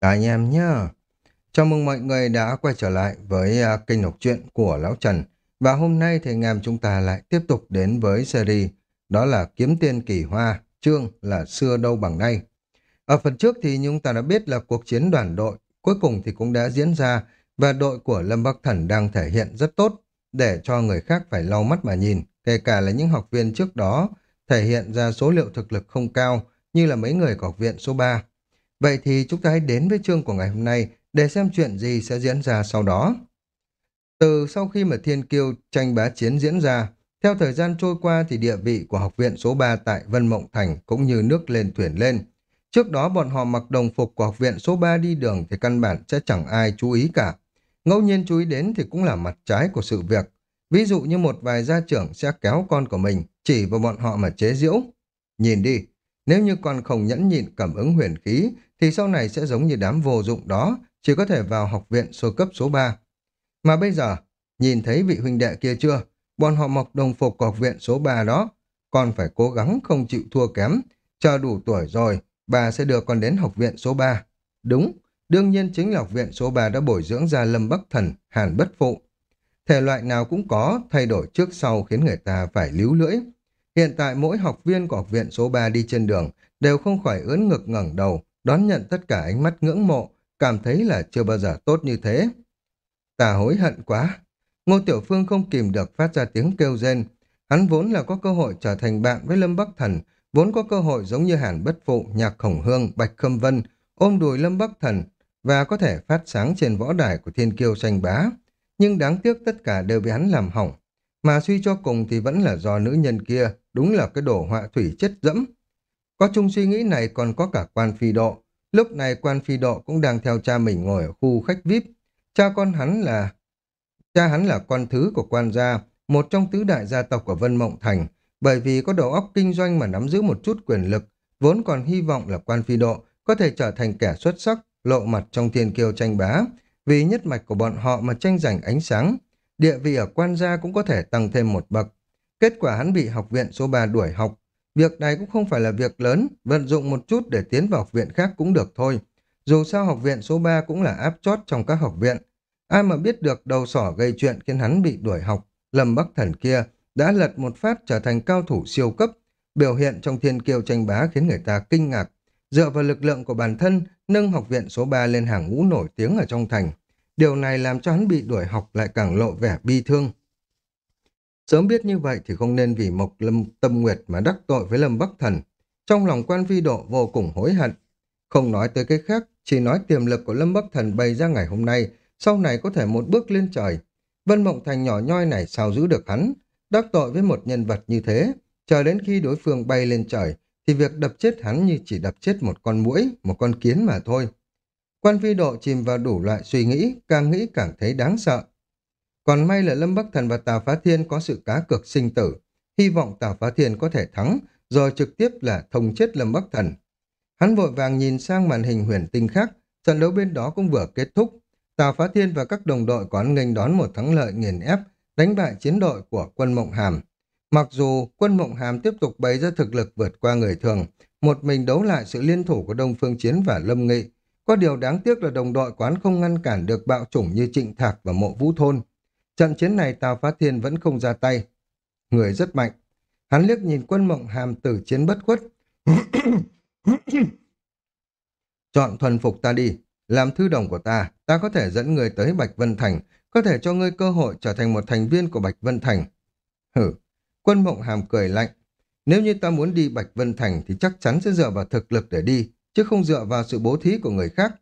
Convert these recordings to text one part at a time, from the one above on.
Cả anh em nhá. Chào mừng mọi người đã quay trở lại với uh, kênh đọc truyện của Lão Trần. Và hôm nay thì anh em chúng ta lại tiếp tục đến với series đó là Kiếm Tiên Kỳ Hoa, chương là Xưa Đâu Bằng Nay. Ở phần trước thì chúng ta đã biết là cuộc chiến đoàn đội cuối cùng thì cũng đã diễn ra và đội của Lâm Bắc Thần đang thể hiện rất tốt để cho người khác phải lau mắt mà nhìn, kể cả là những học viên trước đó thể hiện ra số liệu thực lực không cao như là mấy người của học viện số 3. Vậy thì chúng ta hãy đến với chương của ngày hôm nay để xem chuyện gì sẽ diễn ra sau đó. Từ sau khi mà thiên kiêu tranh bá chiến diễn ra, theo thời gian trôi qua thì địa vị của học viện số 3 tại Vân Mộng Thành cũng như nước lên thuyền lên. Trước đó bọn họ mặc đồng phục của học viện số 3 đi đường thì căn bản sẽ chẳng ai chú ý cả. Ngẫu nhiên chú ý đến thì cũng là mặt trái của sự việc. Ví dụ như một vài gia trưởng sẽ kéo con của mình chỉ vào bọn họ mà chế giễu. Nhìn đi, nếu như con không nhẫn nhịn cảm ứng huyền khí thì sau này sẽ giống như đám vô dụng đó, chỉ có thể vào học viện số cấp số 3. Mà bây giờ, nhìn thấy vị huynh đệ kia chưa? Bọn họ mặc đồng phục của học viện số 3 đó. Con phải cố gắng không chịu thua kém. Chờ đủ tuổi rồi, bà sẽ đưa con đến học viện số 3. Đúng, đương nhiên chính là học viện số 3 đã bồi dưỡng ra Lâm Bắc Thần, Hàn Bất Phụ. Thể loại nào cũng có, thay đổi trước sau khiến người ta phải líu lưỡi. Hiện tại mỗi học viên của học viện số 3 đi trên đường đều không khỏi ướn ngực ngẩng đầu, đón nhận tất cả ánh mắt ngưỡng mộ, cảm thấy là chưa bao giờ tốt như thế. Ta hối hận quá. Ngô Tiểu Phương không kìm được phát ra tiếng kêu rên. Hắn vốn là có cơ hội trở thành bạn với Lâm Bắc Thần, vốn có cơ hội giống như Hàn Bất Phụ, Nhạc Khổng Hương, Bạch Khâm Vân, ôm đùi Lâm Bắc Thần và có thể phát sáng trên võ đài của thiên kiêu tranh bá. Nhưng đáng tiếc tất cả đều bị hắn làm hỏng. Mà suy cho cùng thì vẫn là do nữ nhân kia, đúng là cái đổ họa thủy chất dẫm. Có chung suy nghĩ này còn có cả quan phi độ. Lúc này quan phi độ cũng đang theo cha mình ngồi ở khu khách VIP. Cha con hắn là... Cha hắn là con thứ của quan gia, một trong tứ đại gia tộc của Vân Mộng Thành. Bởi vì có đầu óc kinh doanh mà nắm giữ một chút quyền lực, vốn còn hy vọng là quan phi độ có thể trở thành kẻ xuất sắc, lộ mặt trong thiên kiêu tranh bá. Vì nhất mạch của bọn họ mà tranh giành ánh sáng, địa vị ở quan gia cũng có thể tăng thêm một bậc. Kết quả hắn bị học viện số 3 đuổi học, Việc này cũng không phải là việc lớn, vận dụng một chút để tiến vào học viện khác cũng được thôi. Dù sao học viện số 3 cũng là áp chót trong các học viện. Ai mà biết được đầu sỏ gây chuyện khiến hắn bị đuổi học, Lâm Bắc Thần kia đã lật một phát trở thành cao thủ siêu cấp, biểu hiện trong thiên kiêu tranh bá khiến người ta kinh ngạc. Dựa vào lực lượng của bản thân, nâng học viện số 3 lên hàng ngũ nổi tiếng ở trong thành. Điều này làm cho hắn bị đuổi học lại càng lộ vẻ bi thương. Sớm biết như vậy thì không nên vì Mộc Lâm Tâm Nguyệt mà đắc tội với Lâm Bắc Thần. Trong lòng quan vi độ vô cùng hối hận. Không nói tới cái khác, chỉ nói tiềm lực của Lâm Bắc Thần bày ra ngày hôm nay, sau này có thể một bước lên trời. Vân Mộng Thành nhỏ nhoi này sao giữ được hắn? Đắc tội với một nhân vật như thế, chờ đến khi đối phương bay lên trời, thì việc đập chết hắn như chỉ đập chết một con muỗi, một con kiến mà thôi. Quan vi độ chìm vào đủ loại suy nghĩ, càng nghĩ càng thấy đáng sợ. Còn may là Lâm Bắc Thần và Tào Phá Thiên có sự cá cược sinh tử. Hy vọng Tào Phá Thiên có thể thắng, rồi trực tiếp là thông chết Lâm Bắc Thần. Hắn vội vàng nhìn sang màn hình huyền tinh khác, trận đấu bên đó cũng vừa kết thúc. Tào Phá Thiên và các đồng đội quán nghênh đón một thắng lợi nghiền ép, đánh bại chiến đội của quân Mộng Hàm. Mặc dù quân Mộng Hàm tiếp tục bày ra thực lực vượt qua người thường, một mình đấu lại sự liên thủ của Đông Phương Chiến và Lâm Nghị. Có điều đáng tiếc là đồng đội quán không ngăn cản được bạo chủng như Trịnh Thạc và Mộ Vũ Thôn. Trận chiến này Tào Phá Thiên vẫn không ra tay. Người rất mạnh. Hắn liếc nhìn quân mộng hàm tử chiến bất khuất. Chọn thuần phục ta đi. Làm thư đồng của ta, ta có thể dẫn người tới Bạch Vân Thành, có thể cho ngươi cơ hội trở thành một thành viên của Bạch Vân Thành. Hử, quân mộng hàm cười lạnh. Nếu như ta muốn đi Bạch Vân Thành thì chắc chắn sẽ dựa vào thực lực để đi, chứ không dựa vào sự bố thí của người khác.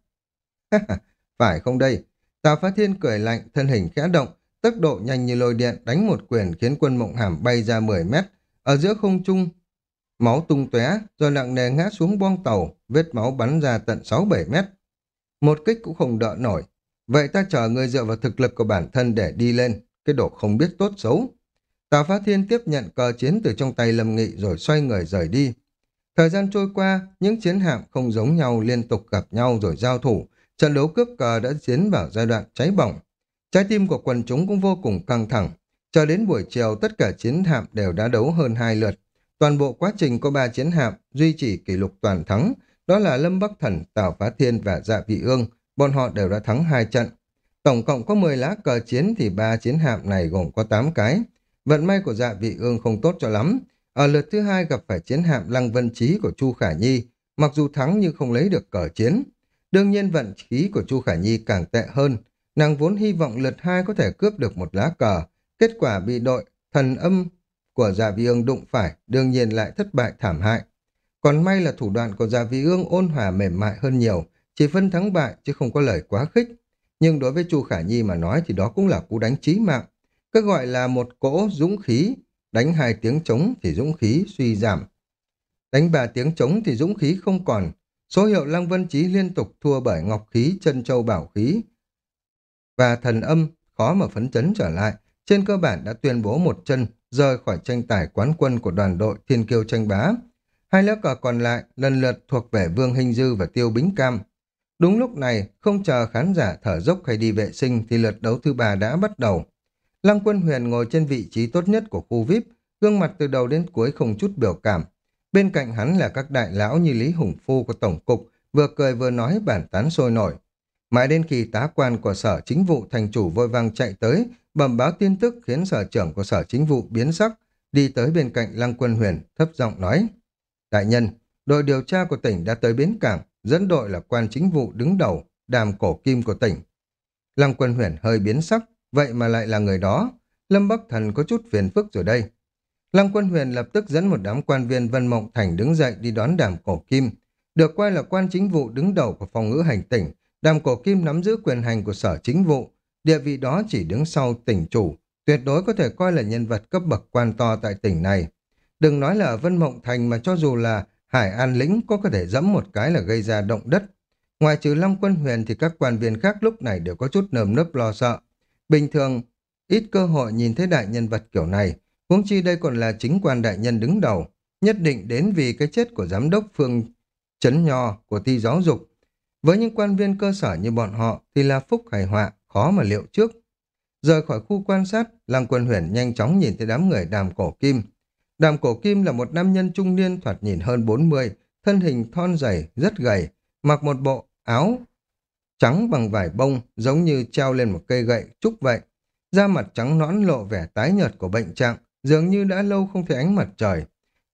Phải không đây? Tào Phá Thiên cười lạnh, thân hình khẽ động, tốc độ nhanh như lôi điện đánh một quyền khiến quân mộng hàm bay ra 10 mét. Ở giữa không trung, máu tung tóe rồi nặng nề ngã xuống boong tàu, vết máu bắn ra tận 6-7 mét. Một kích cũng không đỡ nổi. Vậy ta chờ người dựa vào thực lực của bản thân để đi lên, cái độ không biết tốt xấu. Tào Phá Thiên tiếp nhận cờ chiến từ trong tay Lâm Nghị rồi xoay người rời đi. Thời gian trôi qua, những chiến hạm không giống nhau liên tục gặp nhau rồi giao thủ. Trận đấu cướp cờ đã tiến vào giai đoạn cháy bỏng. Trái tim của quần chúng cũng vô cùng căng thẳng. Cho đến buổi chiều, tất cả chiến hạm đều đã đấu hơn hai lượt. Toàn bộ quá trình có ba chiến hạm duy trì kỷ lục toàn thắng, đó là Lâm Bắc Thần, Tào Phá Thiên và Dạ Vị Ương, bọn họ đều đã thắng hai trận. Tổng cộng có 10 lá cờ chiến thì ba chiến hạm này gồm có 8 cái. Vận may của Dạ Vị Ương không tốt cho lắm. Ở lượt thứ hai gặp phải chiến hạm Lăng Vân Chí của Chu Khả Nhi, mặc dù thắng nhưng không lấy được cờ chiến. Đương nhiên vận khí của Chu Khả Nhi càng tệ hơn, nàng vốn hy vọng lượt hai có thể cướp được một lá cờ, kết quả bị đội thần âm của Dạ Vi Ương đụng phải, đương nhiên lại thất bại thảm hại. Còn may là thủ đoạn của Dạ Vi Ương ôn hòa mềm mại hơn nhiều, chỉ phân thắng bại chứ không có lời quá khích. Nhưng đối với Chu Khả Nhi mà nói thì đó cũng là cú đánh chí mạng. Cứ gọi là một cỗ dũng khí, đánh hai tiếng trống thì dũng khí suy giảm. Đánh ba tiếng trống thì dũng khí không còn. Số hiệu Lăng Vân Chí liên tục thua bởi ngọc khí, chân châu bảo khí và thần âm khó mà phấn chấn trở lại. Trên cơ bản đã tuyên bố một chân rời khỏi tranh tài quán quân của đoàn đội Thiên Kiêu tranh bá. Hai lớp cờ còn lại lần lượt thuộc về Vương Hình Dư và Tiêu Bính Cam. Đúng lúc này, không chờ khán giả thở dốc hay đi vệ sinh thì lượt đấu thứ ba đã bắt đầu. Lăng Quân Huyền ngồi trên vị trí tốt nhất của khu VIP, gương mặt từ đầu đến cuối không chút biểu cảm. Bên cạnh hắn là các đại lão như Lý Hùng Phu của Tổng cục, vừa cười vừa nói bản tán sôi nổi. Mãi đến khi tá quan của sở chính vụ thành chủ vội vàng chạy tới, bẩm báo tin tức khiến sở trưởng của sở chính vụ biến sắc, đi tới bên cạnh Lăng Quân Huyền, thấp giọng nói. Đại nhân, đội điều tra của tỉnh đã tới bến cảng, dẫn đội là quan chính vụ đứng đầu, đàm cổ kim của tỉnh. Lăng Quân Huyền hơi biến sắc, vậy mà lại là người đó. Lâm Bắc Thần có chút phiền phức rồi đây. Lăng Quân Huyền lập tức dẫn một đám quan viên Vân Mộng Thành đứng dậy đi đón đàm cổ kim. Được coi là quan chính vụ đứng đầu của phòng ngữ hành tỉnh, đàm cổ kim nắm giữ quyền hành của sở chính vụ. Địa vị đó chỉ đứng sau tỉnh chủ, tuyệt đối có thể coi là nhân vật cấp bậc quan to tại tỉnh này. Đừng nói là ở Vân Mộng Thành mà cho dù là Hải An Lĩnh có có thể dẫm một cái là gây ra động đất. Ngoài trừ Long Quân Huyền thì các quan viên khác lúc này đều có chút nơm nớp lo sợ. Bình thường, ít cơ hội nhìn thấy đại nhân vật kiểu này, huống chi đây còn là chính quan đại nhân đứng đầu, nhất định đến vì cái chết của giám đốc Phương Chấn Nho của ti giáo dục. Với những quan viên cơ sở như bọn họ thì là phúc hay họa, khó mà liệu trước. Rời khỏi khu quan sát, Lăng Quân Huyền nhanh chóng nhìn thấy đám người đàm cổ kim. Đàm cổ kim là một nam nhân trung niên thoạt nhìn hơn 40, thân hình thon dày, rất gầy, mặc một bộ áo trắng bằng vải bông giống như treo lên một cây gậy trúc vậy. Da mặt trắng nõn lộ vẻ tái nhợt của bệnh trạng, dường như đã lâu không thấy ánh mặt trời.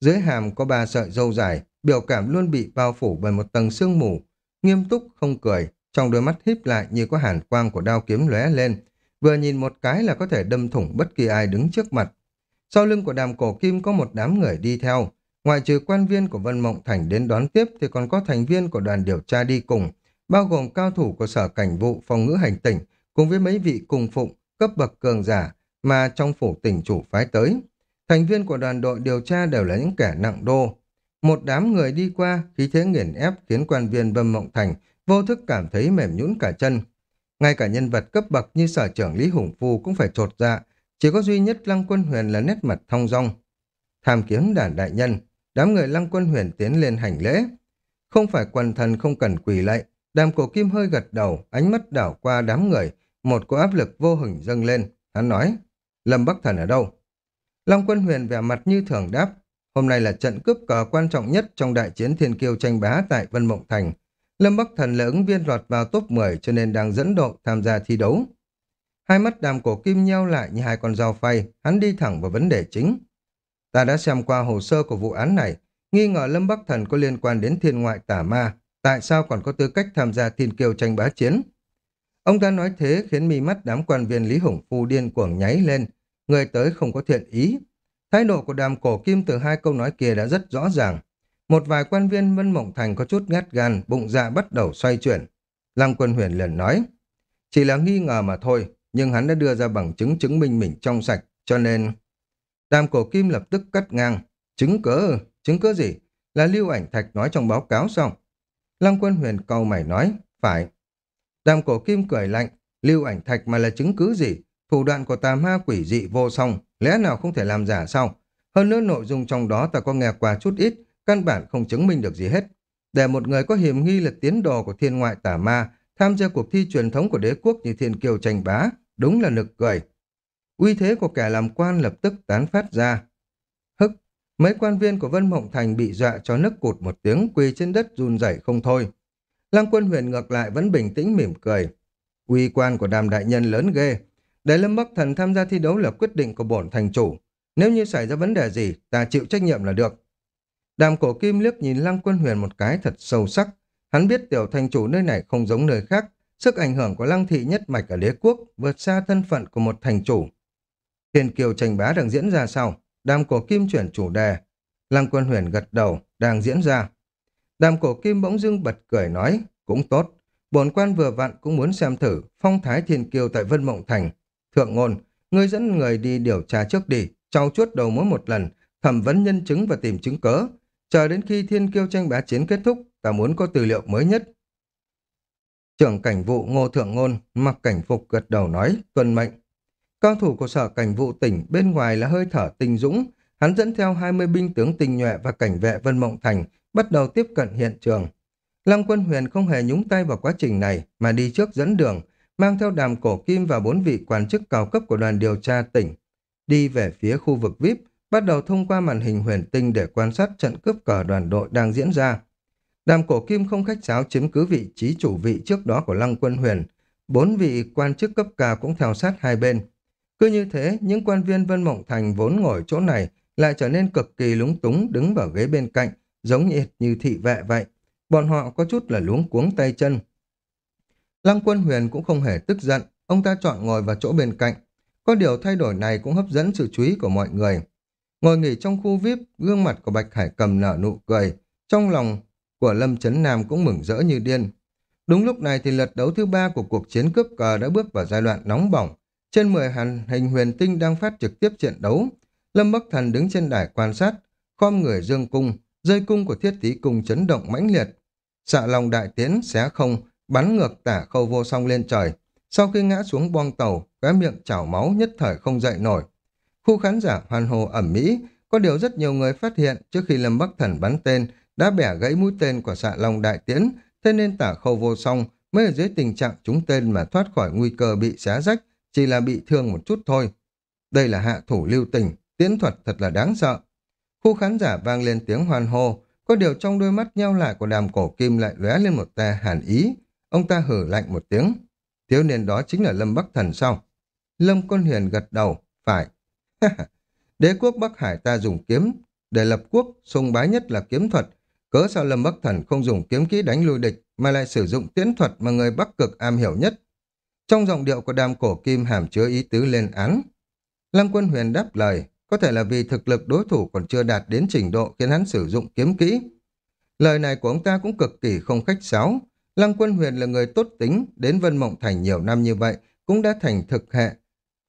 Dưới hàm có ba sợi râu dài, biểu cảm luôn bị bao phủ bởi một tầng sương mù. Nghiêm túc không cười, trong đôi mắt híp lại như có hàn quang của đao kiếm lóe lên. Vừa nhìn một cái là có thể đâm thủng bất kỳ ai đứng trước mặt. Sau lưng của đàm cổ kim có một đám người đi theo. Ngoài trừ quan viên của Vân Mộng Thành đến đón tiếp thì còn có thành viên của đoàn điều tra đi cùng, bao gồm cao thủ của sở cảnh vụ phòng ngữ hành tỉnh cùng với mấy vị cùng phụng cấp bậc cường giả mà trong phủ tỉnh chủ phái tới. Thành viên của đoàn đội điều tra đều là những kẻ nặng đô. Một đám người đi qua, khí thế nghiền ép khiến quan viên Vân Mộng Thành vô thức cảm thấy mềm nhũn cả chân. Ngay cả nhân vật cấp bậc như sở trưởng Lý Hùng Phu cũng phải trột dạ, chỉ có duy nhất Lăng Quân Huyền là nét mặt thong dong. Tham kiếm đàn đại nhân, đám người Lăng Quân Huyền tiến lên hành lễ. Không phải quần thần không cần quỳ lạy, đàm cổ kim hơi gật đầu, ánh mắt đảo qua đám người, một cỗ áp lực vô hình dâng lên. Hắn nói, Lâm Bắc Thần ở đâu? Long Quân Huyền vẻ mặt như thường đáp, hôm nay là trận cướp cờ quan trọng nhất trong đại chiến thiên kiêu tranh bá tại Vân Mộng Thành. Lâm Bắc Thần là ứng viên lọt vào top 10 cho nên đang dẫn độ tham gia thi đấu. Hai mắt đàm cổ kim nheo lại như hai con dao phay, hắn đi thẳng vào vấn đề chính. Ta đã xem qua hồ sơ của vụ án này, nghi ngờ Lâm Bắc Thần có liên quan đến thiên ngoại tả ma, tại sao còn có tư cách tham gia thiên kiêu tranh bá chiến? Ông ta nói thế khiến mi mắt đám quan viên Lý Hùng Phu điên cuồng nháy lên, người tới không có thiện ý. Thái độ của đàm cổ kim từ hai câu nói kia đã rất rõ ràng. Một vài quan viên Vân Mộng Thành có chút ngắt gan, bụng dạ bắt đầu xoay chuyển. Lăng quân huyền liền nói, chỉ là nghi ngờ mà thôi, nhưng hắn đã đưa ra bằng chứng chứng minh mình trong sạch, cho nên... Đàm cổ kim lập tức cắt ngang. Chứng cớ, chứng cớ gì? Là lưu ảnh thạch nói trong báo cáo xong. Lăng quân huyền câu mày nói, phải. Đàm cổ kim cười lạnh, lưu ảnh thạch mà là chứng cứ gì? Thủ đoạn của tà ma quỷ dị vô song, lẽ nào không thể làm giả sao? Hơn nữa nội dung trong đó ta có nghe qua chút ít, căn bản không chứng minh được gì hết. Để một người có hiểm nghi là tiến đồ của thiên ngoại tà ma, tham gia cuộc thi truyền thống của đế quốc như thiên kiều tranh bá, đúng là nực cười. Uy thế của kẻ làm quan lập tức tán phát ra. Hức, Mấy quan viên của Vân Mộng Thành bị dọa cho nức cụt một tiếng quỳ trên đất run rẩy không thôi. Lăng quân huyền ngược lại vẫn bình tĩnh mỉm cười. Uy quan của đàm đại nhân lớn ghê. Để Lâm Bắc Thần tham gia thi đấu là quyết định của bổn thành chủ. Nếu như xảy ra vấn đề gì, ta chịu trách nhiệm là được. Đàm cổ kim liếc nhìn Lăng quân huyền một cái thật sâu sắc. Hắn biết tiểu thành chủ nơi này không giống nơi khác. Sức ảnh hưởng của Lăng thị nhất mạch ở đế quốc vượt xa thân phận của một thành chủ. Thiên kiều tranh bá đang diễn ra sau. Đàm cổ kim chuyển chủ đề. Lăng quân huyền gật đầu, đang diễn ra. Đàm cổ kim bỗng dưng bật cười nói, cũng tốt. Bổn quan vừa vặn cũng muốn xem thử phong thái thiên kiều tại Vân Mộng Thành. Thượng ngôn, ngươi dẫn người đi điều tra trước đi, trao chuốt đầu mối một lần, thẩm vấn nhân chứng và tìm chứng cớ. Chờ đến khi thiên kiêu tranh bá chiến kết thúc, ta muốn có tư liệu mới nhất. Trưởng cảnh vụ Ngô Thượng Ngôn mặc cảnh phục gật đầu nói, tuân mệnh. Cao thủ của sở cảnh vụ tỉnh bên ngoài là hơi thở tinh dũng, hắn dẫn theo 20 binh tướng tinh nhuệ và cảnh vệ Vân Mộng Thành bắt đầu tiếp cận hiện trường. Lăng quân huyền không hề nhúng tay vào quá trình này mà đi trước dẫn đường, mang theo đàm cổ kim và bốn vị quan chức cao cấp của đoàn điều tra tỉnh. Đi về phía khu vực VIP, bắt đầu thông qua màn hình huyền tinh để quan sát trận cướp cờ đoàn đội đang diễn ra. Đàm cổ kim không khách sáo chiếm cứ vị trí chủ vị trước đó của Lăng quân huyền. Bốn vị quan chức cấp cao cũng theo sát hai bên. Cứ như thế, những quan viên Vân Mộng Thành vốn ngồi chỗ này lại trở nên cực kỳ lúng túng đứng vào ghế bên cạnh, giống như, như thị vệ vậy. Bọn họ có chút là luống cuống tay chân. Lăng quân huyền cũng không hề tức giận, ông ta chọn ngồi vào chỗ bên cạnh. Có điều thay đổi này cũng hấp dẫn sự chú ý của mọi người. Ngồi nghỉ trong khu VIP, gương mặt của Bạch Hải cầm nở nụ cười. Trong lòng của Lâm Trấn Nam cũng mừng rỡ như điên. Đúng lúc này thì lượt đấu thứ ba của cuộc chiến cướp cờ đã bước vào giai đoạn nóng bỏng. Trên 10 hành hình huyền tinh đang phát trực tiếp trận đấu. Lâm Bắc Thần đứng trên đài quan sát, khom người dương cung, dây cung của thiết tí cung chấn động mãnh liệt. Xạ lòng đại tiến xé không, bắn ngược tả khâu vô song lên trời. Sau khi ngã xuống boong tàu, cái miệng chảo máu nhất thời không dậy nổi. Khu khán giả hoan hô ẩm mỹ, có điều rất nhiều người phát hiện trước khi Lâm Bắc Thần bắn tên đã bẻ gãy mũi tên của xạ long đại tiễn thế nên tả khâu vô song mới ở dưới tình trạng trúng tên mà thoát khỏi nguy cơ bị xé rách, chỉ là bị thương một chút thôi. Đây là hạ thủ lưu tình, tiễn thuật thật là đáng sợ. Khu khán giả vang lên tiếng hoan hô, có điều trong đôi mắt nhau lại của đàm cổ kim lại lóe lên một tia hàn ý. Ông ta hử lạnh một tiếng. Thiếu niên đó chính là Lâm Bắc Thần sao? Lâm Quân Hiền gật đầu, phải. Đế quốc Bắc Hải ta dùng kiếm, để lập quốc, sung bái nhất là kiếm thuật. Cớ sao Lâm Bắc Thần không dùng kiếm kỹ đánh lui địch, mà lại sử dụng tiễn thuật mà người Bắc cực am hiểu nhất? Trong giọng điệu của đàm cổ kim hàm chứa ý tứ lên án. Lâm Quân Huyền đáp lời, có thể là vì thực lực đối thủ còn chưa đạt đến trình độ khiến hắn sử dụng kiếm kỹ. Lời này của ông ta cũng cực kỳ không khách sáo. Lăng Quân Huyền là người tốt tính, đến Vân Mộng Thành nhiều năm như vậy, cũng đã thành thực hệ.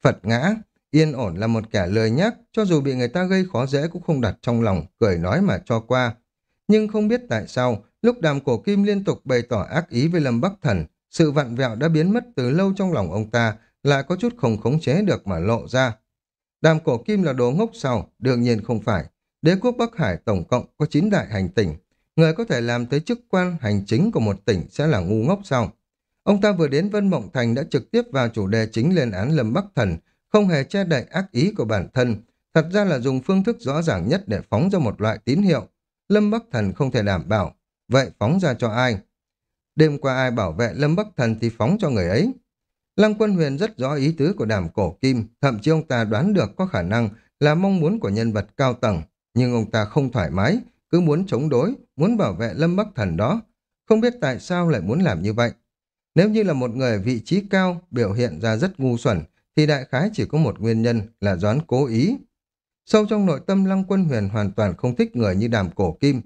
Phật ngã, yên ổn là một kẻ lười nhắc, cho dù bị người ta gây khó dễ cũng không đặt trong lòng, cười nói mà cho qua. Nhưng không biết tại sao, lúc đàm cổ kim liên tục bày tỏ ác ý với Lâm Bắc Thần, sự vặn vẹo đã biến mất từ lâu trong lòng ông ta, lại có chút không khống chế được mà lộ ra. Đàm cổ kim là đồ ngốc sao? Đương nhiên không phải. Đế quốc Bắc Hải tổng cộng có 9 đại hành tỉnh. Người có thể làm tới chức quan hành chính của một tỉnh sẽ là ngu ngốc sao? Ông ta vừa đến Vân Mộng Thành đã trực tiếp vào chủ đề chính lên án Lâm Bắc Thần, không hề che đậy ác ý của bản thân. Thật ra là dùng phương thức rõ ràng nhất để phóng ra một loại tín hiệu. Lâm Bắc Thần không thể đảm bảo. Vậy phóng ra cho ai? Đêm qua ai bảo vệ Lâm Bắc Thần thì phóng cho người ấy. Lăng Quân Huyền rất rõ ý tứ của đàm cổ kim, thậm chí ông ta đoán được có khả năng là mong muốn của nhân vật cao tầng, nhưng ông ta không thoải mái, cứ muốn chống đối, muốn bảo vệ Lâm Bắc Thần đó. Không biết tại sao lại muốn làm như vậy. Nếu như là một người vị trí cao, biểu hiện ra rất ngu xuẩn, thì đại khái chỉ có một nguyên nhân là doán cố ý. Sâu trong nội tâm Lăng Quân Huyền hoàn toàn không thích người như đàm cổ kim.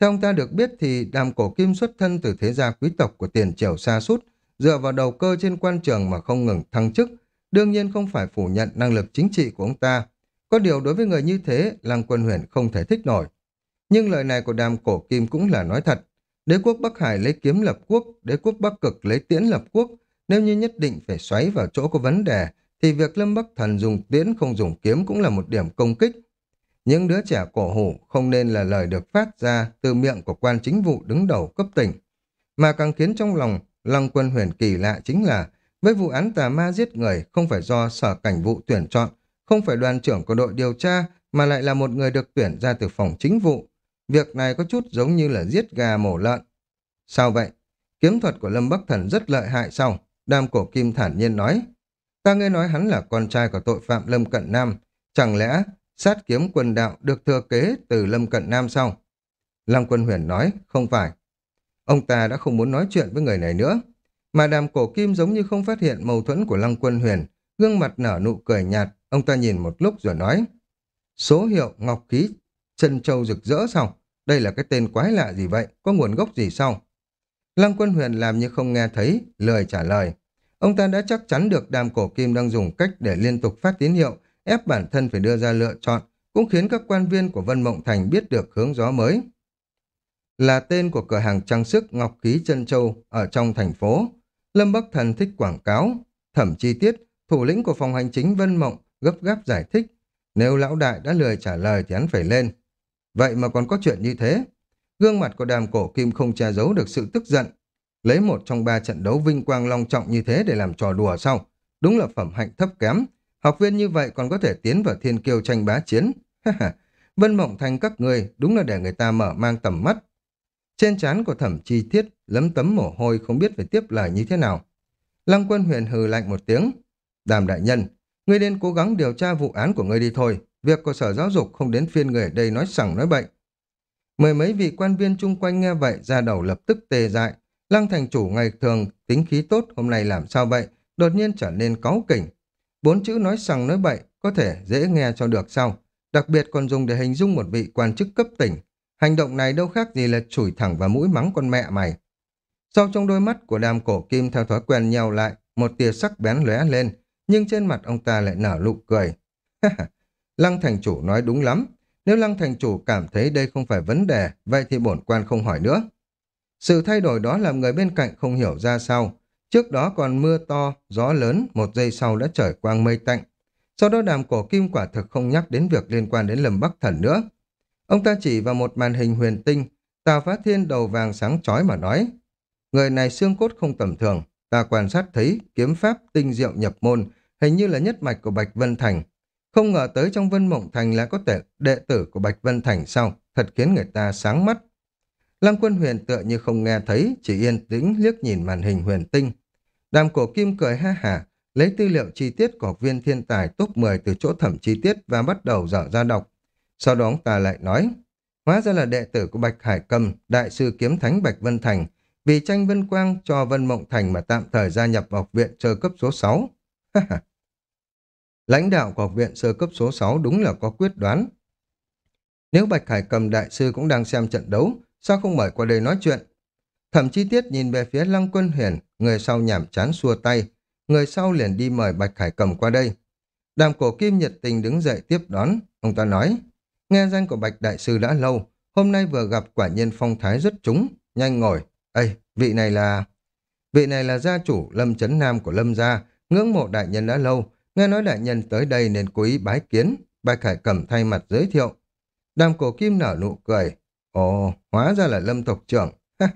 Theo ông ta được biết thì đàm cổ kim xuất thân từ thế gia quý tộc của tiền triều xa sút dựa vào đầu cơ trên quan trường mà không ngừng thăng chức, đương nhiên không phải phủ nhận năng lực chính trị của ông ta. Có điều đối với người như thế, Lăng Quân Huyền không thể thích nổi. Nhưng lời này của đàm cổ kim cũng là nói thật. Đế quốc Bắc Hải lấy kiếm lập quốc, đế quốc Bắc Cực lấy tiễn lập quốc. Nếu như nhất định phải xoáy vào chỗ có vấn đề, thì việc Lâm Bắc Thần dùng tiễn không dùng kiếm cũng là một điểm công kích. Những đứa trẻ cổ hủ không nên là lời được phát ra từ miệng của quan chính vụ đứng đầu cấp tỉnh, mà càng khiến trong lòng Lăng quân huyền kỳ lạ chính là với vụ án tà ma giết người không phải do sở cảnh vụ tuyển chọn, không phải đoàn trưởng của đội điều tra mà lại là một người được tuyển ra từ phòng chính vụ. Việc này có chút giống như là giết gà mổ lợn. Sao vậy? Kiếm thuật của Lâm Bắc Thần rất lợi hại sao? Đam cổ kim thản nhiên nói. Ta nghe nói hắn là con trai của tội phạm Lâm Cận Nam. Chẳng lẽ sát kiếm quân đạo được thừa kế từ Lâm Cận Nam sao? Lăng quân huyền nói, không phải. Ông ta đã không muốn nói chuyện với người này nữa. Mà đàm cổ kim giống như không phát hiện mâu thuẫn của Lăng quân huyền, gương mặt nở nụ cười nhạt, ông ta nhìn một lúc rồi nói. Số hiệu ngọc khí chân châu rực rỡ sao? Đây là cái tên quái lạ gì vậy? Có nguồn gốc gì sao? Lăng quân huyền làm như không nghe thấy, lời trả lời. Ông ta đã chắc chắn được đàm cổ kim đang dùng cách để liên tục phát tín hiệu, ép bản thân phải đưa ra lựa chọn, cũng khiến các quan viên của Vân Mộng Thành biết được hướng gió mới. Là tên của cửa hàng trang sức Ngọc Khí Trân Châu ở trong thành phố. Lâm Bắc Thần thích quảng cáo, thẩm chi tiết, thủ lĩnh của phòng hành chính Vân Mộng gấp gáp giải thích. Nếu lão đại đã lười trả lời thì hắn phải lên. Vậy mà còn có chuyện như thế. Gương mặt của đàm cổ kim không che giấu được sự tức giận. Lấy một trong ba trận đấu vinh quang long trọng như thế để làm trò đùa sau. Đúng là phẩm hạnh thấp kém. Học viên như vậy còn có thể tiến vào thiên kiêu tranh bá chiến. Vân Mộng Thành các người đúng là để người ta mở mang tầm mắt. Trên trán của thẩm chi thiết lấm tấm mồ hôi không biết phải tiếp lời như thế nào. Lăng quân huyền hừ lạnh một tiếng. Đàm đại nhân, ngươi nên cố gắng điều tra vụ án của ngươi đi thôi. Việc của sở giáo dục không đến phiên người ở đây nói sẳng nói bệnh. Mười mấy vị quan viên chung quanh nghe vậy ra đầu lập tức tê dại. Lăng thành chủ ngày thường tính khí tốt hôm nay làm sao vậy? Đột nhiên trở nên cáu kỉnh. Bốn chữ nói sằng nói bậy có thể dễ nghe cho được sao? Đặc biệt còn dùng để hình dung một vị quan chức cấp tỉnh. Hành động này đâu khác gì là chửi thẳng vào mũi mắng con mẹ mày. Sau trong đôi mắt của đàm cổ kim theo thói quen nhau lại, một tia sắc bén lóe lên, nhưng trên mặt ông ta lại nở nụ cười. Lăng thành chủ nói đúng lắm, nếu lăng thành chủ cảm thấy đây không phải vấn đề, vậy thì bổn quan không hỏi nữa. Sự thay đổi đó làm người bên cạnh không hiểu ra sao. Trước đó còn mưa to, gió lớn, một giây sau đã trời quang mây tạnh. Sau đó đàm cổ kim quả thực không nhắc đến việc liên quan đến lầm bắc thần nữa. Ông ta chỉ vào một màn hình huyền tinh, Tào Phá Thiên đầu vàng sáng chói mà nói. Người này xương cốt không tầm thường, ta quan sát thấy kiếm pháp tinh diệu nhập môn, hình như là nhất mạch của Bạch Vân Thành. Không ngờ tới trong Vân Mộng Thành là có thể đệ tử của Bạch Vân Thành sao, thật khiến người ta sáng mắt. Lăng quân huyền tựa như không nghe thấy, chỉ yên tĩnh liếc nhìn màn hình huyền tinh. Đàm cổ kim cười ha hả, lấy tư liệu chi tiết của học viên thiên tài top 10 từ chỗ thẩm chi tiết và bắt đầu dở ra đọc. Sau đó ông ta lại nói, hóa ra là đệ tử của Bạch Hải Cầm, đại sư kiếm thánh Bạch Vân Thành, vì tranh vân quang cho Vân Mộng Thành mà tạm thời gia nhập vào học viện chờ cấp số 6. Lãnh đạo của học viện sơ cấp số 6 đúng là có quyết đoán. Nếu Bạch Hải Cầm đại sư cũng đang xem trận đấu, sao không mời qua đây nói chuyện? Thẩm chi tiết nhìn về phía Lăng Quân Huyền, người sau nhảm chán xua tay, người sau liền đi mời Bạch Hải Cầm qua đây. Đàm cổ kim nhiệt tình đứng dậy tiếp đón, ông ta nói, nghe danh của Bạch Đại Sư đã lâu, hôm nay vừa gặp quả nhiên phong thái rất trúng, nhanh ngồi, Ây, vị này là... Vị này là gia chủ Lâm Trấn Nam của Lâm gia, ngưỡng mộ đại nhân đã lâu, nghe nói đại nhân tới đây nên quý bái kiến, Bạch khải Cầm thay mặt giới thiệu. Đàm cổ kim nở nụ cười, ồ, hóa ra là Lâm tộc trưởng,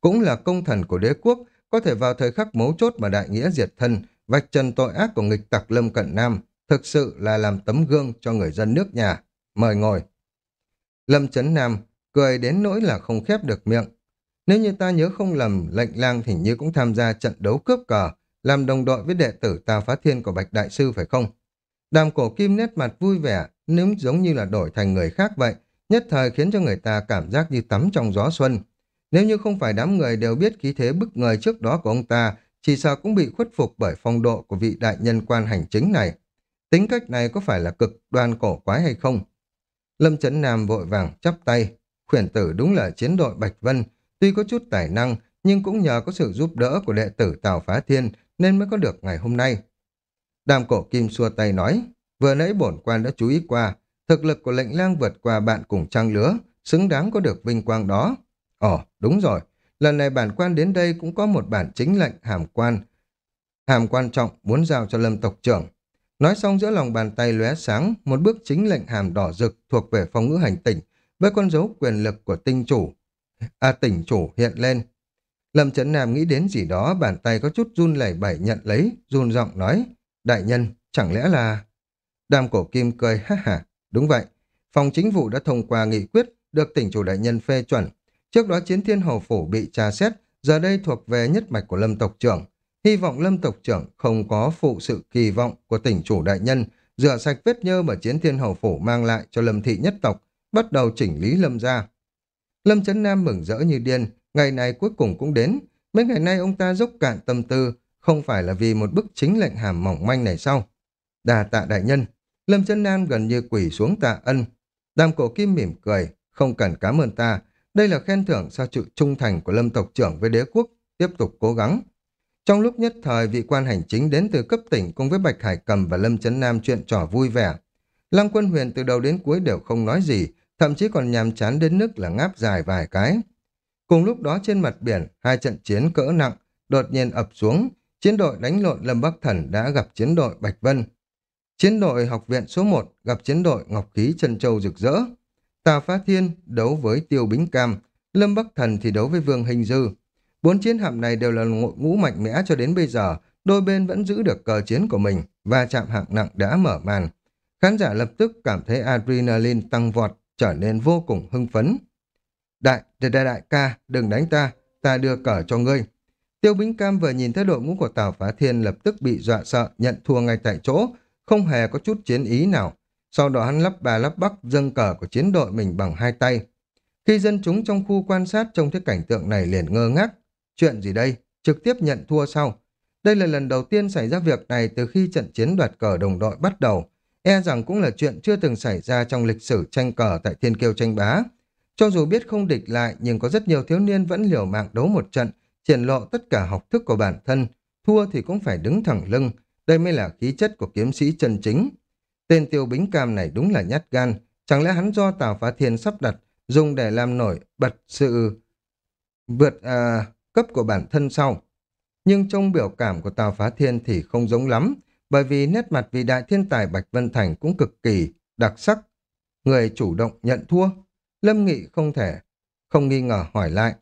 cũng là công thần của đế quốc, có thể vào thời khắc mấu chốt mà đại nghĩa diệt thân, vạch trần tội ác của nghịch tặc Lâm Cận Nam, thực sự là làm tấm gương cho người dân nước nhà. Mời ngồi. Lâm Trấn Nam cười đến nỗi là không khép được miệng. Nếu như ta nhớ không lầm, lệnh lang hình như cũng tham gia trận đấu cướp cờ, làm đồng đội với đệ tử Tào Phá Thiên của Bạch Đại Sư phải không? Đàm cổ kim nét mặt vui vẻ, nếu giống như là đổi thành người khác vậy, nhất thời khiến cho người ta cảm giác như tắm trong gió xuân. Nếu như không phải đám người đều biết khí thế bức người trước đó của ông ta, chỉ sợ cũng bị khuất phục bởi phong độ của vị đại nhân quan hành chính này. Tính cách này có phải là cực đoan cổ quái hay không? Lâm Trấn Nam vội vàng chắp tay. Khuyển tử đúng là chiến đội Bạch Vân, tuy có chút tài năng, nhưng cũng nhờ có sự giúp đỡ của đệ tử Tào Phá Thiên nên mới có được ngày hôm nay. Đàm cổ kim xua tay nói, vừa nãy bổn quan đã chú ý qua, thực lực của lệnh lang vượt qua bạn cùng trang lứa, xứng đáng có được vinh quang đó. Ồ, đúng rồi, lần này bản quan đến đây cũng có một bản chính lệnh hàm quan. Hàm quan trọng muốn giao cho lâm tộc trưởng. Nói xong giữa lòng bàn tay lóe sáng, một bước chính lệnh hàm đỏ rực thuộc về phong ngữ hành tỉnh, với con dấu quyền lực của tinh chủ, à tỉnh chủ hiện lên. Lâm Trấn Nam nghĩ đến gì đó, bàn tay có chút run lẩy bẩy nhận lấy, run giọng nói, đại nhân, chẳng lẽ là... Đàm cổ kim cười, ha ha, đúng vậy, phòng chính vụ đã thông qua nghị quyết được tỉnh chủ đại nhân phê chuẩn. Trước đó chiến thiên hầu phủ bị tra xét, giờ đây thuộc về nhất mạch của lâm tộc trưởng. Hy vọng lâm tộc trưởng không có phụ sự kỳ vọng của tỉnh chủ đại nhân, rửa sạch vết nhơ mà chiến thiên hầu phủ mang lại cho lâm thị nhất tộc, bắt đầu chỉnh lý lâm gia. Lâm Trấn Nam mừng rỡ như điên, ngày này cuối cùng cũng đến. Mấy ngày nay ông ta dốc cạn tâm tư, không phải là vì một bức chính lệnh hàm mỏng manh này sao? Đà tạ đại nhân, Lâm chân Nam gần như quỳ xuống tạ ân. Đàm cổ kim mỉm cười, không cần cảm ơn ta. Đây là khen thưởng sau sự trung thành của Lâm tộc trưởng với đế quốc, tiếp tục cố gắng. Trong lúc nhất thời, vị quan hành chính đến từ cấp tỉnh cùng với Bạch Hải Cầm và Lâm Trấn Nam chuyện trò vui vẻ. Lăng quân huyền từ đầu đến cuối đều không nói gì, thậm chí còn nhàm chán đến nước là ngáp dài vài cái. Cùng lúc đó trên mặt biển, hai trận chiến cỡ nặng, đột nhiên ập xuống, chiến đội đánh lộn Lâm Bắc Thần đã gặp chiến đội Bạch Vân. Chiến đội học viện số 1 gặp chiến đội Ngọc Khí Trân Châu rực rỡ. Tà Phá Thiên đấu với Tiêu Bính Cam, Lâm Bắc Thần thì đấu với Vương Hình Dư. Bốn chiến hạm này đều là ngội ngũ mạnh mẽ cho đến bây giờ, đôi bên vẫn giữ được cờ chiến của mình, và chạm hạng nặng đã mở màn. Khán giả lập tức cảm thấy adrenaline tăng vọt, trở nên vô cùng hưng phấn. Đại, đại, đại, đại ca, đừng đánh ta, ta đưa cờ cho ngươi. Tiêu Bính Cam vừa nhìn thấy đội ngũ của Tào Phá Thiên lập tức bị dọa sợ, nhận thua ngay tại chỗ, không hề có chút chiến ý nào. Sau đó hắn lắp bà lắp bắc dâng cờ của chiến đội mình bằng hai tay. Khi dân chúng trong khu quan sát trông thấy cảnh tượng này liền ngơ ngác. Chuyện gì đây? Trực tiếp nhận thua sau. Đây là lần đầu tiên xảy ra việc này từ khi trận chiến đoạt cờ đồng đội bắt đầu. E rằng cũng là chuyện chưa từng xảy ra trong lịch sử tranh cờ tại Thiên Kiêu tranh bá. Cho dù biết không địch lại, nhưng có rất nhiều thiếu niên vẫn liều mạng đấu một trận, triển lộ tất cả học thức của bản thân. Thua thì cũng phải đứng thẳng lưng, đây mới là khí chất của kiếm sĩ chân chính. Tên tiêu bính cam này đúng là nhát gan, chẳng lẽ hắn do Tào Phá Thiên sắp đặt, dùng để làm nổi bật sự vượt à, cấp của bản thân sau. Nhưng trong biểu cảm của Tào Phá Thiên thì không giống lắm, bởi vì nét mặt vị đại thiên tài Bạch Vân Thành cũng cực kỳ đặc sắc. Người chủ động nhận thua, Lâm Nghị không thể, không nghi ngờ hỏi lại.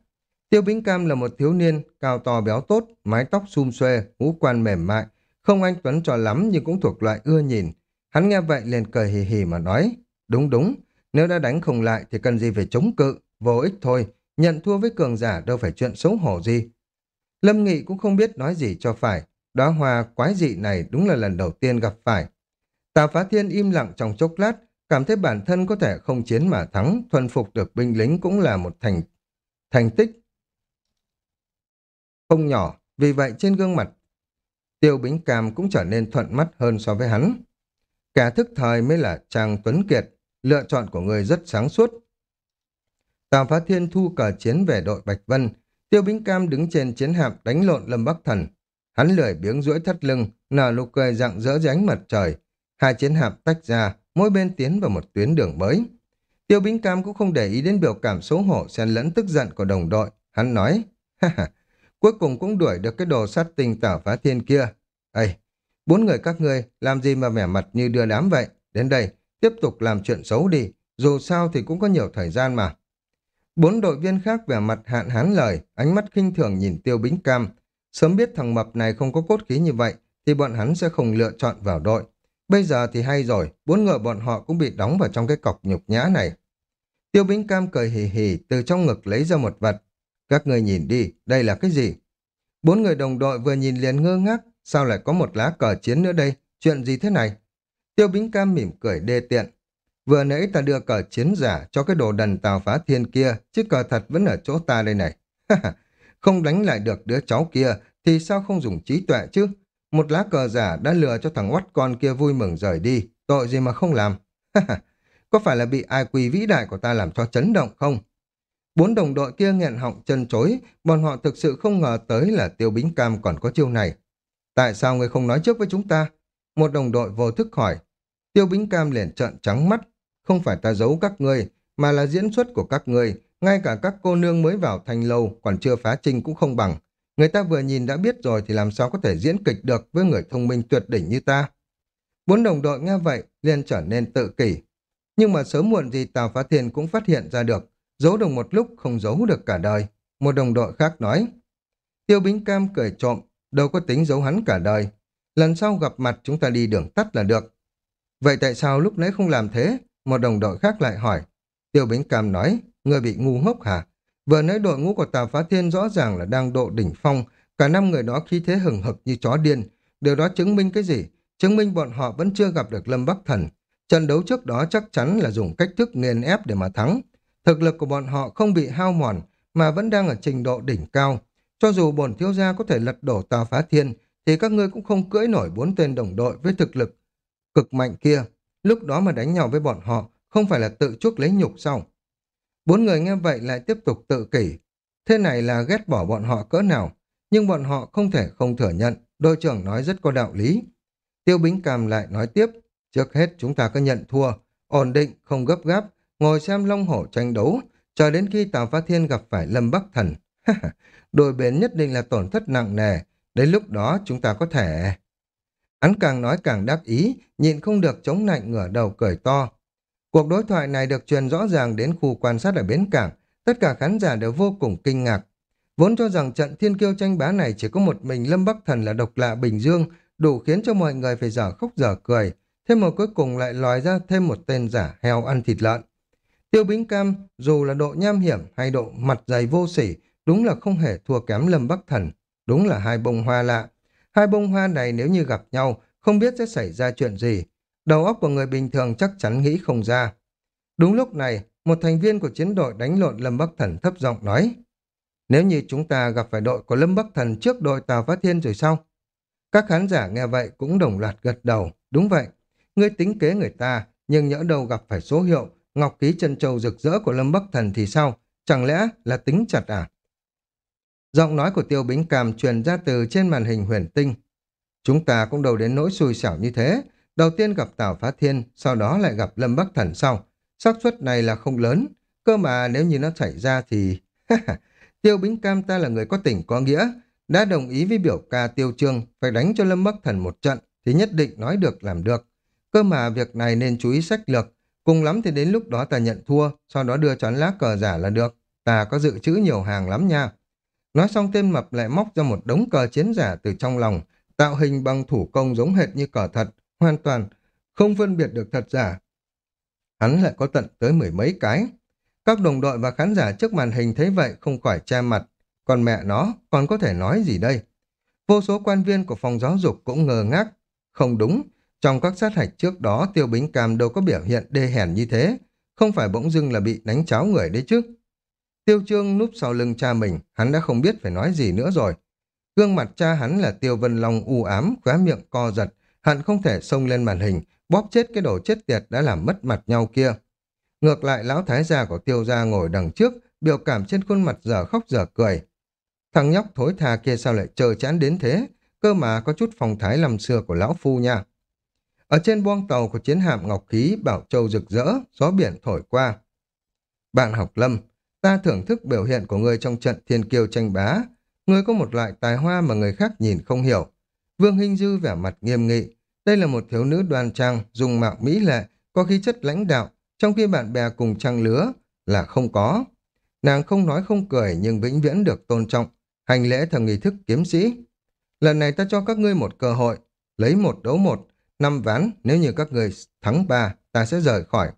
Tiêu Bính Cam là một thiếu niên, cao to béo tốt, mái tóc xum xuê, ngũ quan mềm mại, không anh Tuấn cho lắm nhưng cũng thuộc loại ưa nhìn. Hắn nghe vậy liền cười hì hì mà nói, đúng đúng, nếu đã đánh không lại thì cần gì phải chống cự, vô ích thôi, nhận thua với cường giả đâu phải chuyện xấu hổ gì. Lâm Nghị cũng không biết nói gì cho phải, đóa hoa quái dị này đúng là lần đầu tiên gặp phải. Tà Phá Thiên im lặng trong chốc lát, cảm thấy bản thân có thể không chiến mà thắng, thuần phục được binh lính cũng là một thành thành tích. Không nhỏ, vì vậy trên gương mặt Tiêu Bính Cam cũng trở nên thuận mắt hơn so với hắn. Cả thức thời mới là Trang Tuấn Kiệt, lựa chọn của người rất sáng suốt. Tào Phá Thiên thu cờ chiến về đội Bạch Vân, Tiêu Bính Cam đứng trên chiến hạm đánh lộn Lâm Bắc Thần. Hắn lười biếng duỗi thắt lưng, nở nụ cười dạng dỡ dưới ánh mặt trời. Hai chiến hạm tách ra, mỗi bên tiến vào một tuyến đường mới. Tiêu Bính Cam cũng không để ý đến biểu cảm xấu hổ xen lẫn tức giận của đồng đội. Hắn nói, ha ha, cuối cùng cũng đuổi được cái đồ sát tinh tảo phá thiên kia. Ây, bốn người các ngươi làm gì mà vẻ mặt như đưa đám vậy? Đến đây, tiếp tục làm chuyện xấu đi, dù sao thì cũng có nhiều thời gian mà. Bốn đội viên khác vẻ mặt hạn hán lời, ánh mắt khinh thường nhìn tiêu bính cam. Sớm biết thằng mập này không có cốt khí như vậy, thì bọn hắn sẽ không lựa chọn vào đội. Bây giờ thì hay rồi, bốn người bọn họ cũng bị đóng vào trong cái cọc nhục nhã này. Tiêu Bính Cam cười hì hì từ trong ngực lấy ra một vật. Các người nhìn đi, đây là cái gì? Bốn người đồng đội vừa nhìn liền ngơ ngác, sao lại có một lá cờ chiến nữa đây? Chuyện gì thế này? Tiêu Bính Cam mỉm cười đê tiện. Vừa nãy ta đưa cờ chiến giả cho cái đồ đần tào phá thiên kia, chứ cờ thật vẫn ở chỗ ta đây này. không đánh lại được đứa cháu kia, thì sao không dùng trí tuệ chứ? Một lá cờ giả đã lừa cho thằng oắt con kia vui mừng rời đi, tội gì mà không làm? Có phải là bị ai quỳ vĩ đại của ta làm cho chấn động không? Bốn đồng đội kia nghẹn họng chân chối, bọn họ thực sự không ngờ tới là tiêu bính cam còn có chiêu này. Tại sao người không nói trước với chúng ta? Một đồng đội vô thức hỏi. Tiêu bính cam liền trợn trắng mắt. Không phải ta giấu các ngươi, mà là diễn xuất của các ngươi. Ngay cả các cô nương mới vào thành lâu, còn chưa phá trinh cũng không bằng. Người ta vừa nhìn đã biết rồi thì làm sao có thể diễn kịch được với người thông minh tuyệt đỉnh như ta. Bốn đồng đội nghe vậy liền trở nên tự kỷ. Nhưng mà sớm muộn gì Tào Phá Thiên cũng phát hiện ra được Giấu được một lúc không giấu được cả đời. Một đồng đội khác nói. Tiêu Bính Cam cười trộm, đâu có tính giấu hắn cả đời. Lần sau gặp mặt chúng ta đi đường tắt là được. Vậy tại sao lúc nãy không làm thế? một đồng đội khác lại hỏi. Tiêu Bính Cam nói, người bị ngu ngốc hả? Vừa nãy đội ngũ của Tào Phá Thiên rõ ràng là đang độ đỉnh phong, cả năm người đó khí thế hừng hực như chó điên. Điều đó chứng minh cái gì? Chứng minh bọn họ vẫn chưa gặp được Lâm Bắc Thần. Trận đấu trước đó chắc chắn là dùng cách thức nghiền ép để mà thắng. Thực lực của bọn họ không bị hao mòn, mà vẫn đang ở trình độ đỉnh cao. Cho dù bổn thiếu gia có thể lật đổ Tào Phá Thiên, thì các ngươi cũng không cưỡi nổi bốn tên đồng đội với thực lực cực mạnh kia. Lúc đó mà đánh nhau với bọn họ, không phải là tự chuốc lấy nhục sao? Bốn người nghe vậy lại tiếp tục tự kỷ. Thế này là ghét bỏ bọn họ cỡ nào, nhưng bọn họ không thể không thừa nhận, đội trưởng nói rất có đạo lý. Tiêu Bính Cam lại nói tiếp, trước hết chúng ta cứ nhận thua, ổn định, không gấp gáp, ngồi xem Long Hổ tranh đấu, chờ đến khi Tào Phá Thiên gặp phải Lâm Bắc Thần. Đội bến nhất định là tổn thất nặng nề, đến lúc đó chúng ta có thể... Hắn càng nói càng đáp ý, nhịn không được chống nạnh ngửa đầu cười to. Cuộc đối thoại này được truyền rõ ràng đến khu quan sát ở bến cảng, tất cả khán giả đều vô cùng kinh ngạc. Vốn cho rằng trận thiên kiêu tranh bá này chỉ có một mình Lâm Bắc Thần là độc lạ Bình Dương, đủ khiến cho mọi người phải dở khóc dở cười, thế mà cuối cùng lại lòi ra thêm một tên giả heo ăn thịt lợn. Tiêu Bính Cam, dù là độ nham hiểm hay độ mặt dày vô sỉ, đúng là không hề thua kém Lâm Bắc Thần, đúng là hai bông hoa lạ. Hai bông hoa này nếu như gặp nhau, không biết sẽ xảy ra chuyện gì. Đầu óc của người bình thường chắc chắn nghĩ không ra. Đúng lúc này, một thành viên của chiến đội đánh lộn Lâm Bắc Thần thấp giọng nói. Nếu như chúng ta gặp phải đội của Lâm Bắc Thần trước đội Tào Phát Thiên rồi sao? Các khán giả nghe vậy cũng đồng loạt gật đầu. Đúng vậy, ngươi tính kế người ta, nhưng nhỡ đâu gặp phải số hiệu, ngọc ký chân châu rực rỡ của Lâm Bắc Thần thì sao? Chẳng lẽ là tính chặt à? Giọng nói của Tiêu Bính Cam truyền ra từ trên màn hình huyền tinh. Chúng ta cũng đầu đến nỗi xui xẻo như thế. Đầu tiên gặp Tào Phá Thiên, sau đó lại gặp Lâm Bắc Thần sau. xác suất này là không lớn. Cơ mà nếu như nó xảy ra thì... Tiêu Bính Cam ta là người có tình có nghĩa. Đã đồng ý với biểu ca Tiêu Trương phải đánh cho Lâm Bắc Thần một trận thì nhất định nói được làm được. Cơ mà việc này nên chú ý sách lược. Cùng lắm thì đến lúc đó ta nhận thua, sau đó đưa cho lá cờ giả là được. Ta có dự trữ nhiều hàng lắm nha. Nói xong tên mập lại móc ra một đống cờ chiến giả từ trong lòng, tạo hình bằng thủ công giống hệt như cờ thật, hoàn toàn không phân biệt được thật giả. Hắn lại có tận tới mười mấy cái. Các đồng đội và khán giả trước màn hình thấy vậy không khỏi che mặt. Còn mẹ nó còn có thể nói gì đây? Vô số quan viên của phòng giáo dục cũng ngờ ngác. Không đúng, trong các sát hạch trước đó Tiêu Bính Cam đâu có biểu hiện đê hèn như thế. Không phải bỗng dưng là bị đánh cháo người đấy chứ. Tiêu Trương núp sau lưng cha mình, hắn đã không biết phải nói gì nữa rồi. Gương mặt cha hắn là Tiêu Vân Long u ám, khóe miệng co giật, hận không thể xông lên màn hình, bóp chết cái đồ chết tiệt đã làm mất mặt nhau kia. Ngược lại lão thái gia của Tiêu gia ngồi đằng trước, biểu cảm trên khuôn mặt giờ khóc giờ cười. Thằng nhóc thối tha kia sao lại chờ chán đến thế, cơ mà có chút phong thái lầm xưa của lão phu nha. Ở trên boong tàu của chiến hạm ngọc khí bảo châu rực rỡ, gió biển thổi qua. Bạn học lâm, ta thưởng thức biểu hiện của ngươi trong trận thiên kiêu tranh bá. Ngươi có một loại tài hoa mà người khác nhìn không hiểu. Vương Hinh Dư vẻ mặt nghiêm nghị. Đây là một thiếu nữ đoan trang, dùng mạo mỹ lệ, có khí chất lãnh đạo, trong khi bạn bè cùng trang lứa là không có. Nàng không nói không cười nhưng vĩnh viễn được tôn trọng, hành lễ theo nghi thức kiếm sĩ. Lần này ta cho các ngươi một cơ hội, lấy một đấu một, năm ván, nếu như các ngươi thắng ba, ta sẽ rời khỏi.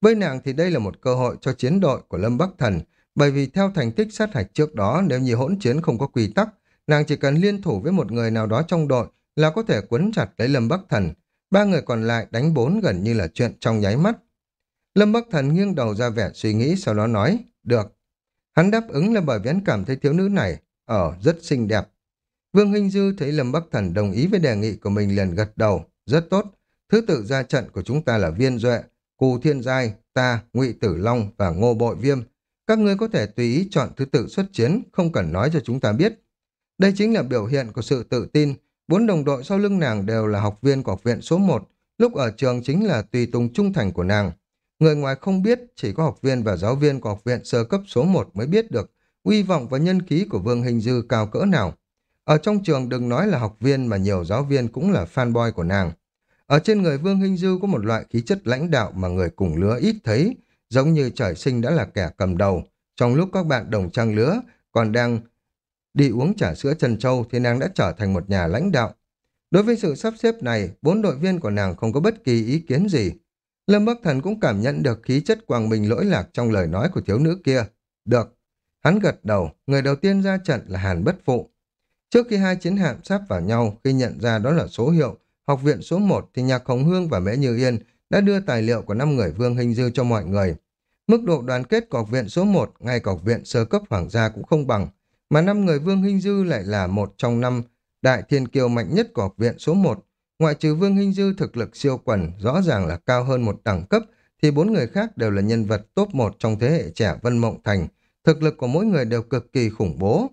Với nàng thì đây là một cơ hội cho chiến đội của Lâm Bắc Thần, bởi vì theo thành tích sát hạch trước đó nếu như hỗn chiến không có quy tắc, nàng chỉ cần liên thủ với một người nào đó trong đội là có thể quấn chặt lấy Lâm Bắc Thần. Ba người còn lại đánh bốn gần như là chuyện trong nháy mắt. Lâm Bắc Thần nghiêng đầu ra vẻ suy nghĩ sau đó nói, được. Hắn đáp ứng là bởi vì hắn cảm thấy thiếu nữ này ở rất xinh đẹp. Vương Hinh Dư thấy Lâm Bắc Thần đồng ý với đề nghị của mình liền gật đầu, rất tốt. Thứ tự ra trận của chúng ta là Viên Duệ, Cù Thiên Giai, ta, Ngụy Tử Long và Ngô Bội Viêm. Các ngươi có thể tùy ý chọn thứ tự xuất chiến, không cần nói cho chúng ta biết. Đây chính là biểu hiện của sự tự tin. Bốn đồng đội sau lưng nàng đều là học viên của học viện số 1, lúc ở trường chính là tùy tùng trung thành của nàng. Người ngoài không biết, chỉ có học viên và giáo viên của học viện sơ cấp số 1 mới biết được uy vọng và nhân khí của Vương Hình Dư cao cỡ nào. Ở trong trường đừng nói là học viên mà nhiều giáo viên cũng là fanboy của nàng. Ở trên người Vương hình Dư có một loại khí chất lãnh đạo mà người cùng lứa ít thấy, giống như trời sinh đã là kẻ cầm đầu. Trong lúc các bạn đồng trang lứa còn đang đi uống trà sữa chân châu thì nàng đã trở thành một nhà lãnh đạo. Đối với sự sắp xếp này, bốn đội viên của nàng không có bất kỳ ý kiến gì. Lâm Bắc Thần cũng cảm nhận được khí chất quang minh lỗi lạc trong lời nói của thiếu nữ kia. Được. Hắn gật đầu, người đầu tiên ra trận là Hàn Bất Phụ. Trước khi hai chiến hạm sáp vào nhau, khi nhận ra đó là số hiệu, học viện số 1 thì Nhạc Hồng Hương và Mễ Như Yên đã đưa tài liệu của năm người Vương Hình Dư cho mọi người. Mức độ đoàn kết của học viện số 1, ngay cả học viện sơ cấp hoàng gia cũng không bằng, mà năm người Vương hinh Dư lại là một trong năm đại thiên kiều mạnh nhất của học viện số 1. Ngoại trừ Vương hinh Dư thực lực siêu quần, rõ ràng là cao hơn một đẳng cấp, thì bốn người khác đều là nhân vật top 1 trong thế hệ trẻ Vân Mộng Thành. Thực lực của mỗi người đều cực kỳ khủng bố.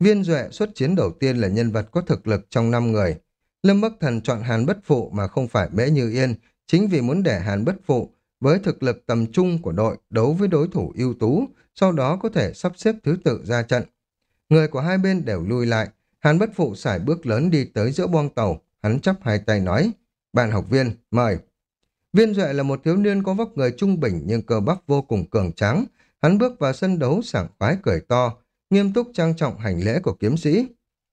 Viên Duệ xuất chiến đầu tiên là nhân vật có thực lực trong năm người. Lâm Bắc Thần chọn Hàn Bất Phụ mà không phải Mễ Như Yên, chính vì muốn để Hàn Bất Phụ với thực lực tầm trung của đội đấu với đối thủ ưu tú, sau đó có thể sắp xếp thứ tự ra trận. Người của hai bên đều lui lại, Hàn Bất Phụ xài bước lớn đi tới giữa boong tàu, hắn chắp hai tay nói, bạn học viên, mời. Viên Duệ là một thiếu niên có vóc người trung bình nhưng cơ bắp vô cùng cường tráng, hắn bước vào sân đấu sảng khoái cười to, nghiêm túc trang trọng hành lễ của kiếm sĩ.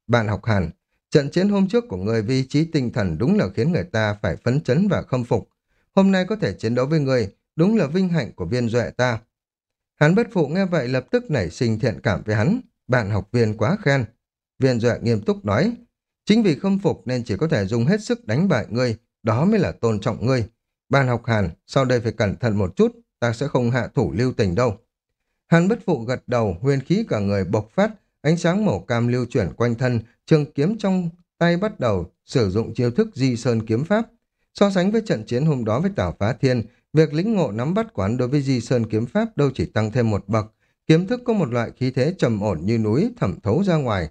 Bạn học Hàn, trận chiến hôm trước của người vị trí tinh thần đúng là khiến người ta phải phấn chấn và khâm phục. Hôm nay có thể chiến đấu với người, đúng là vinh hạnh của viên duệ ta. Hắn bất phụ nghe vậy lập tức nảy sinh thiện cảm với hắn. Bạn học viên quá khen. Viên duệ nghiêm túc nói, chính vì không phục nên chỉ có thể dùng hết sức đánh bại ngươi, đó mới là tôn trọng ngươi. Bạn học Hàn, sau đây phải cẩn thận một chút, ta sẽ không hạ thủ lưu tình đâu. Hàn bất phụ gật đầu, huyền khí cả người bộc phát, ánh sáng màu cam lưu chuyển quanh thân, trường kiếm trong tay bắt đầu sử dụng chiêu thức di sơn kiếm pháp. So sánh với trận chiến hôm đó với Tào Phá Thiên, việc lĩnh ngộ nắm bắt quán đối với di sơn kiếm pháp đâu chỉ tăng thêm một bậc, kiếm thức có một loại khí thế trầm ổn như núi thẩm thấu ra ngoài.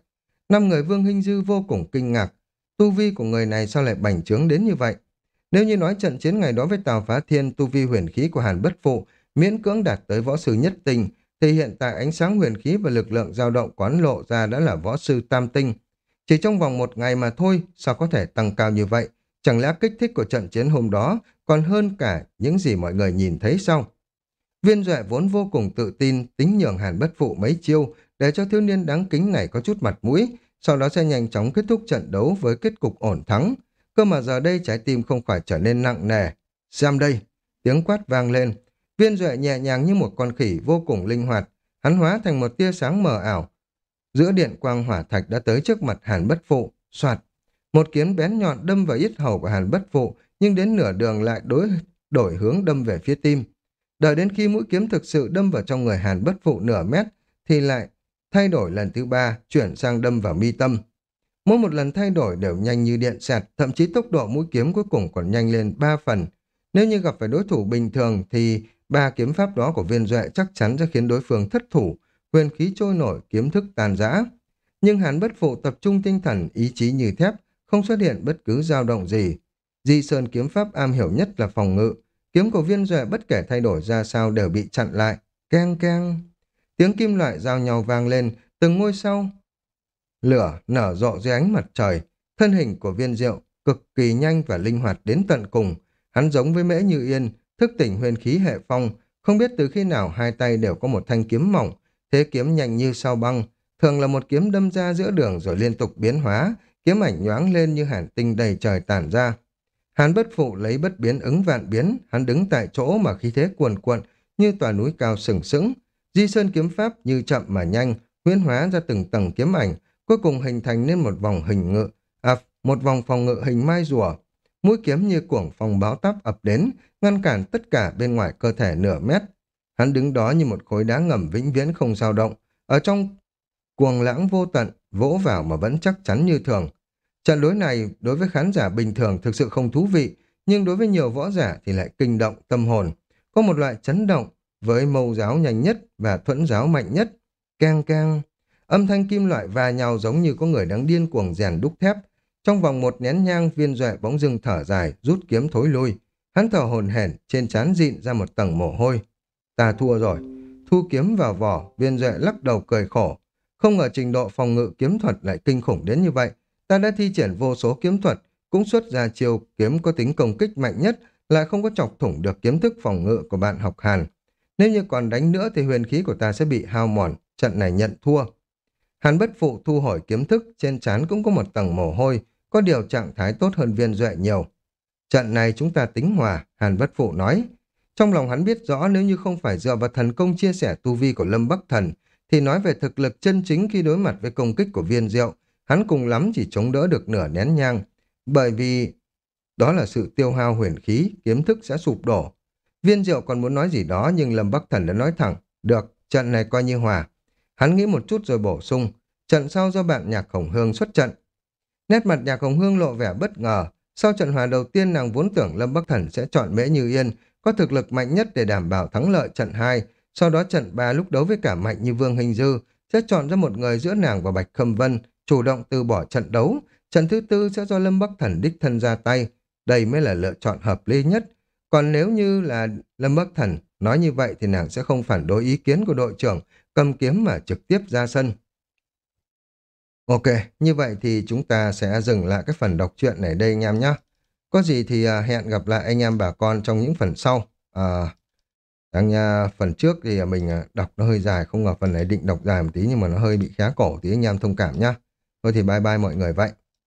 Năm người Vương Hinh Dư vô cùng kinh ngạc, tu vi của người này sao lại bành trướng đến như vậy? Nếu như nói trận chiến ngày đó với Tào Phá Thiên, tu vi huyền khí của Hàn Bất Phụ miễn cưỡng đạt tới võ sư nhất tinh, thì hiện tại ánh sáng huyền khí và lực lượng dao động quán lộ ra đã là võ sư tam tinh. Chỉ trong vòng một ngày mà thôi, sao có thể tăng cao như vậy? Chẳng lẽ kích thích của trận chiến hôm đó còn hơn cả những gì mọi người nhìn thấy sao? Viên Duệ vốn vô cùng tự tin, tính nhường hàn bất phụ mấy chiêu, để cho thiếu niên đáng kính này có chút mặt mũi, sau đó sẽ nhanh chóng kết thúc trận đấu với kết cục ổn thắng. Cơ mà giờ đây trái tim không phải trở nên nặng nề. Xem đây! Tiếng quát vang lên, Viên Duệ nhẹ nhàng như một con khỉ vô cùng linh hoạt, hắn hóa thành một tia sáng mờ ảo. Giữa điện quang hỏa thạch đã tới trước mặt Hàn Bất Phụ, soạt. Một kiếm bén nhọn đâm vào yết hầu của Hàn Bất Phụ, nhưng đến nửa đường lại đối đổi hướng đâm về phía tim. Đợi đến khi mũi kiếm thực sự đâm vào trong người Hàn Bất Phụ nửa mét, thì lại thay đổi lần thứ ba, chuyển sang đâm vào mi tâm. Mỗi một lần thay đổi đều nhanh như điện sẹt, thậm chí tốc độ mũi kiếm cuối cùng còn nhanh lên ba phần. Nếu như gặp phải đối thủ bình thường thì Ba kiếm pháp đó của viên duệ chắc chắn sẽ khiến đối phương thất thủ, quyền khí trôi nổi, kiếm thức tàn dã Nhưng hắn bất phụ tập trung tinh thần, ý chí như thép, không xuất hiện bất cứ dao động gì. Di Sơn kiếm pháp am hiểu nhất là phòng ngự. Kiếm của viên duệ bất kể thay đổi ra sao đều bị chặn lại. Keng keng. Tiếng kim loại giao nhau vang lên, từng ngôi sao. Lửa nở rộ dưới ánh mặt trời. Thân hình của viên diệu cực kỳ nhanh và linh hoạt đến tận cùng. Hắn giống với mễ như yên, thức tỉnh huyền khí hệ phong, không biết từ khi nào hai tay đều có một thanh kiếm mỏng, thế kiếm nhanh như sao băng, thường là một kiếm đâm ra giữa đường rồi liên tục biến hóa, kiếm ảnh nhoáng lên như hàn tinh đầy trời tản ra. Hán bất phụ lấy bất biến ứng vạn biến, hắn đứng tại chỗ mà khí thế cuồn cuộn như tòa núi cao sừng sững. Di sơn kiếm pháp như chậm mà nhanh, huyễn hóa ra từng tầng kiếm ảnh, cuối cùng hình thành nên một vòng hình ngự, à, một vòng phòng ngự hình mai rùa. Mũi kiếm như cuồng phòng báo táp ập đến, ngăn cản tất cả bên ngoài cơ thể nửa mét. Hắn đứng đó như một khối đá ngầm vĩnh viễn không dao động, ở trong cuồng lãng vô tận, vỗ vào mà vẫn chắc chắn như thường. Trận đối này đối với khán giả bình thường thực sự không thú vị, nhưng đối với nhiều võ giả thì lại kinh động tâm hồn. Có một loại chấn động với mâu giáo nhanh nhất và thuẫn giáo mạnh nhất. Keng keng, âm thanh kim loại va nhau giống như có người đang điên cuồng rèn đúc thép. Trong vòng một nén nhang viên duệ bóng dưng thở dài, rút kiếm thối lui. Hắn thở hồn hển, trên trán dịn ra một tầng mồ hôi. Ta thua rồi. Thu kiếm vào vỏ, viên duệ lắc đầu cười khổ. Không ngờ trình độ phòng ngự kiếm thuật lại kinh khủng đến như vậy. Ta đã thi triển vô số kiếm thuật, cũng xuất ra chiêu kiếm có tính công kích mạnh nhất, lại không có chọc thủng được kiếm thức phòng ngự của bạn học Hàn. Nếu như còn đánh nữa thì huyền khí của ta sẽ bị hao mòn, trận này nhận thua. Hàn bất phụ thu hồi kiếm thức, trên trán cũng có một tầng mồ hôi, có điều trạng thái tốt hơn viên duệ nhiều. Trận này chúng ta tính hòa, Hàn Bất Phụ nói. Trong lòng hắn biết rõ nếu như không phải dựa vào thần công chia sẻ tu vi của Lâm Bắc Thần, thì nói về thực lực chân chính khi đối mặt với công kích của viên diệu, hắn cùng lắm chỉ chống đỡ được nửa nén nhang. Bởi vì đó là sự tiêu hao huyền khí, kiếm thức sẽ sụp đổ. Viên diệu còn muốn nói gì đó nhưng Lâm Bắc Thần đã nói thẳng, được, trận này coi như hòa. Hắn nghĩ một chút rồi bổ sung, trận sau do bạn nhạc khổng hương xuất trận. Nét mặt nhạc khổng hương lộ vẻ bất ngờ, sau trận hòa đầu tiên nàng vốn tưởng Lâm Bắc Thần sẽ chọn Mễ Như Yên, có thực lực mạnh nhất để đảm bảo thắng lợi trận 2, sau đó trận 3 lúc đấu với cả mạnh như Vương Hình Dư, sẽ chọn ra một người giữa nàng và Bạch Khâm Vân, chủ động từ bỏ trận đấu, trận thứ tư sẽ do Lâm Bắc Thần đích thân ra tay, đây mới là lựa chọn hợp lý nhất. Còn nếu như là Lâm Bắc Thần nói như vậy thì nàng sẽ không phản đối ý kiến của đội trưởng, cầm kiếm mà trực tiếp ra sân. Ok, như vậy thì chúng ta sẽ dừng lại cái phần đọc truyện này đây anh em nhé. Có gì thì à, hẹn gặp lại anh em bà con trong những phần sau. À, đang nha, phần trước thì mình à, đọc nó hơi dài, không ngờ phần này định đọc dài một tí nhưng mà nó hơi bị khá cổ tí anh em thông cảm nhé. Thôi thì bye bye mọi người vậy.